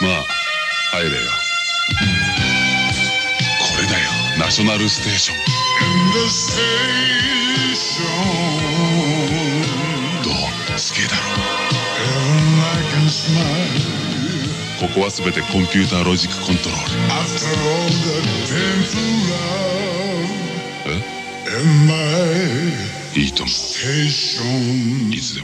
まあ入れよ。これだよ。ナショナルステーション。どう？好きだろここは全てコンピューターロジックコントロール。え？いいと思う。いつでも。